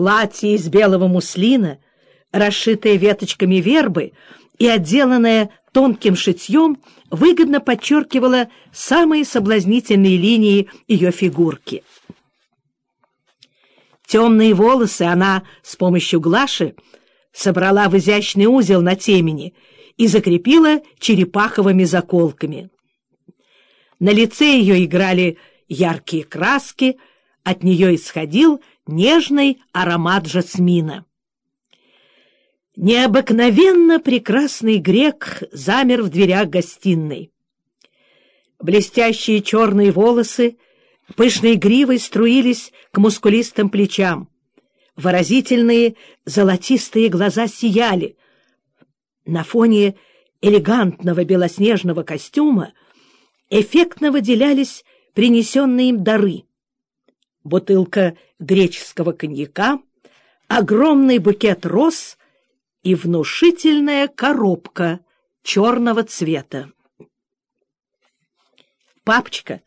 Платье из белого муслина, расшитое веточками вербы и отделанное тонким шитьем, выгодно подчеркивало самые соблазнительные линии ее фигурки. Темные волосы она с помощью глаши собрала в изящный узел на темени и закрепила черепаховыми заколками. На лице ее играли яркие краски, от нее исходил нежный аромат жасмина. Необыкновенно прекрасный грек замер в дверях гостиной. Блестящие черные волосы пышной гривой струились к мускулистым плечам. Выразительные золотистые глаза сияли. На фоне элегантного белоснежного костюма эффектно выделялись принесенные им дары. Бутылка греческого коньяка, огромный букет роз и внушительная коробка черного цвета. «Папочка,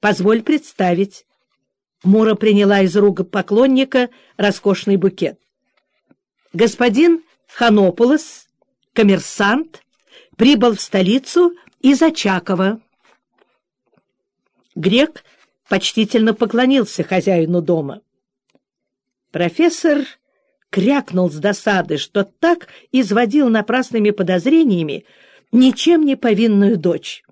позволь представить». Мура приняла из рук поклонника роскошный букет. «Господин Ханополос, коммерсант, прибыл в столицу из Очакова». Грек почтительно поклонился хозяину дома. Профессор крякнул с досады, что так изводил напрасными подозрениями ничем не повинную дочь.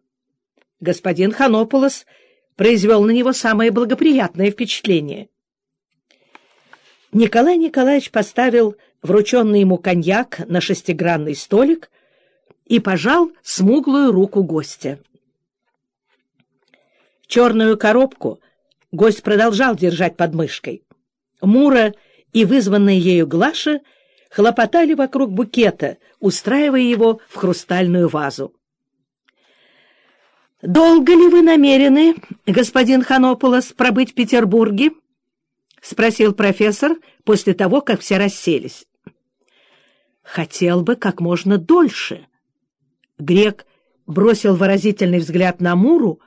Господин Ханополос произвел на него самое благоприятное впечатление. Николай Николаевич поставил врученный ему коньяк на шестигранный столик и пожал смуглую руку гостя. Черную коробку гость продолжал держать под мышкой. Мура и вызванная ею Глаша хлопотали вокруг букета, устраивая его в хрустальную вазу. «Долго ли вы намерены, господин Ханополос, пробыть в Петербурге?» — спросил профессор после того, как все расселись. «Хотел бы как можно дольше». Грек бросил выразительный взгляд на Муру,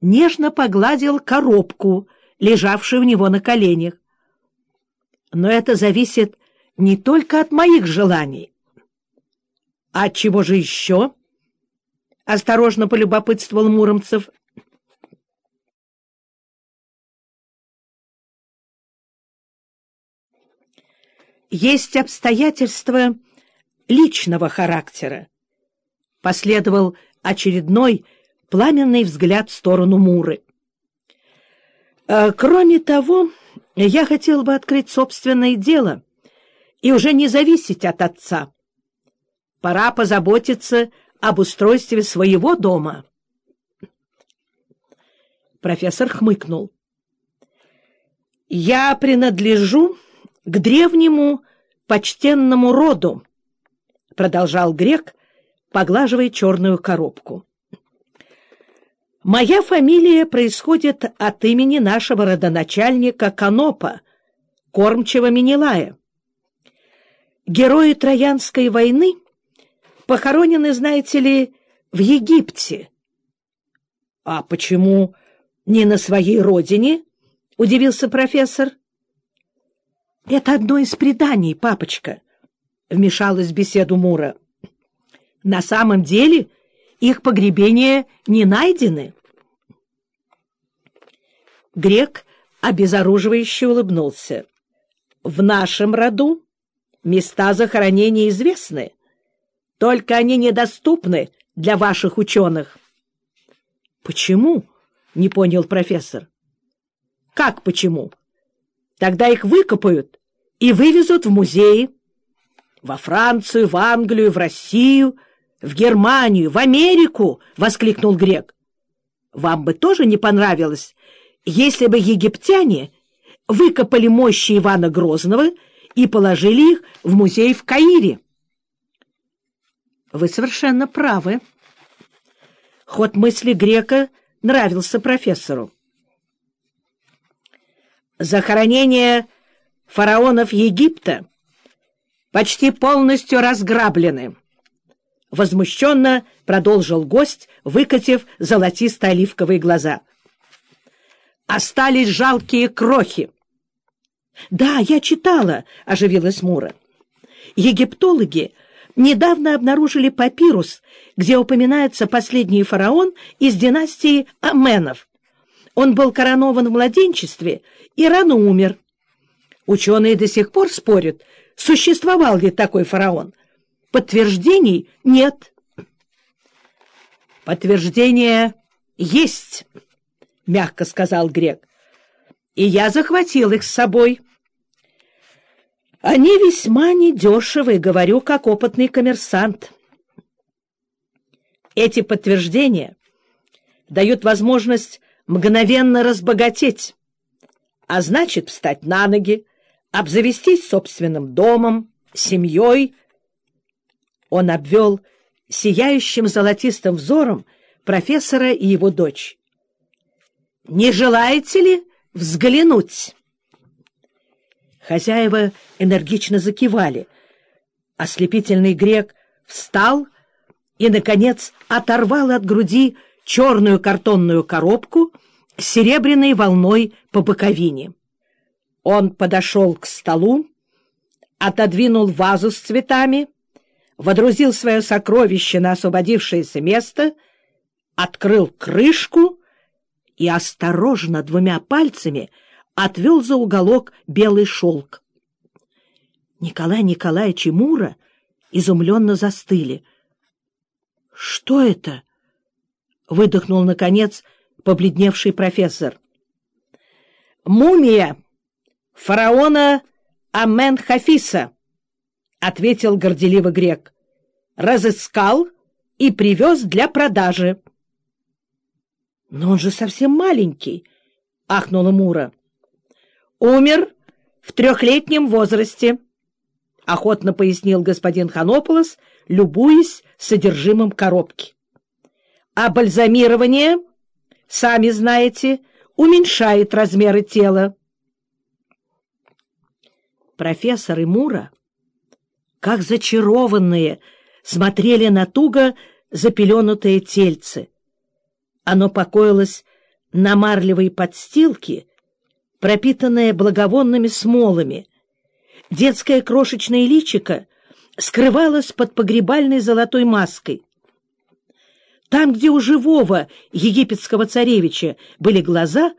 нежно погладил коробку, лежавшую у него на коленях. Но это зависит не только от моих желаний. А чего же еще? Осторожно полюбопытствовал Муромцев. Есть обстоятельства личного характера. Последовал очередной пламенный взгляд в сторону Муры. «Э, «Кроме того, я хотел бы открыть собственное дело и уже не зависеть от отца. Пора позаботиться об устройстве своего дома». Профессор хмыкнул. «Я принадлежу к древнему почтенному роду», — продолжал грек, поглаживая черную коробку. Моя фамилия происходит от имени нашего родоначальника Канопа, кормчего Менелая. Герои Троянской войны похоронены, знаете ли, в Египте. — А почему не на своей родине? — удивился профессор. — Это одно из преданий, папочка, — вмешалась в беседу Мура. — На самом деле их погребения не найдены. Грек обезоруживающе улыбнулся. В нашем роду места захоронения известны, только они недоступны для ваших ученых. — Почему? — не понял профессор. — Как почему? Тогда их выкопают и вывезут в музеи. Во Францию, в Англию, в Россию — в Германию, в Америку! — воскликнул грек. — Вам бы тоже не понравилось, если бы египтяне выкопали мощи Ивана Грозного и положили их в музей в Каире? — Вы совершенно правы. Ход мысли грека нравился профессору. Захоронения фараонов Египта почти полностью разграблены. Возмущенно продолжил гость, выкатив золотисто-оливковые глаза. Остались жалкие крохи. — Да, я читала, — оживилась Мура. Египтологи недавно обнаружили папирус, где упоминается последний фараон из династии Аменов. Он был коронован в младенчестве и рано умер. Ученые до сих пор спорят, существовал ли такой фараон. Подтверждений нет. Подтверждение есть, — мягко сказал грек. И я захватил их с собой. Они весьма недешевы, говорю, как опытный коммерсант. Эти подтверждения дают возможность мгновенно разбогатеть, а значит, встать на ноги, обзавестись собственным домом, семьей. Он обвел сияющим золотистым взором профессора и его дочь. «Не желаете ли взглянуть?» Хозяева энергично закивали. Ослепительный грек встал и, наконец, оторвал от груди черную картонную коробку с серебряной волной по боковине. Он подошел к столу, отодвинул вазу с цветами, водрузил свое сокровище на освободившееся место, открыл крышку и осторожно двумя пальцами отвел за уголок белый шелк. Николай Николаевич и Мура изумленно застыли. — Что это? — выдохнул, наконец, побледневший профессор. — Мумия фараона Амен-Хафиса, — ответил горделиво грек. — Разыскал и привез для продажи. — Но он же совсем маленький, — ахнула Мура. — Умер в трехлетнем возрасте, — охотно пояснил господин Ханополос, любуясь содержимым коробки. — А бальзамирование, сами знаете, уменьшает размеры тела. Профессор и Мура как зачарованные, смотрели на туго запеленутое тельце. Оно покоилось на марлевой подстилке, пропитанное благовонными смолами. Детское крошечное личико скрывалось под погребальной золотой маской. Там, где у живого египетского царевича были глаза,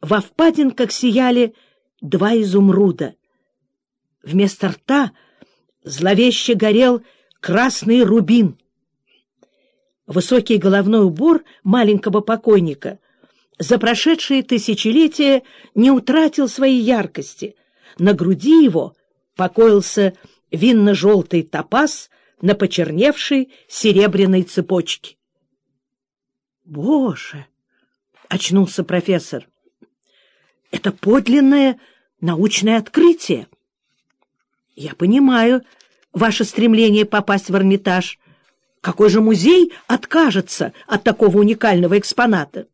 во впадинках сияли два изумруда. Вместо рта — зловеще горел красный рубин. Высокий головной убор маленького покойника за прошедшие тысячелетия не утратил своей яркости. На груди его покоился винно-желтый топаз на почерневшей серебряной цепочке. «Боже!» — очнулся профессор. «Это подлинное научное открытие!» Я понимаю ваше стремление попасть в Эрмитаж. Какой же музей откажется от такого уникального экспоната?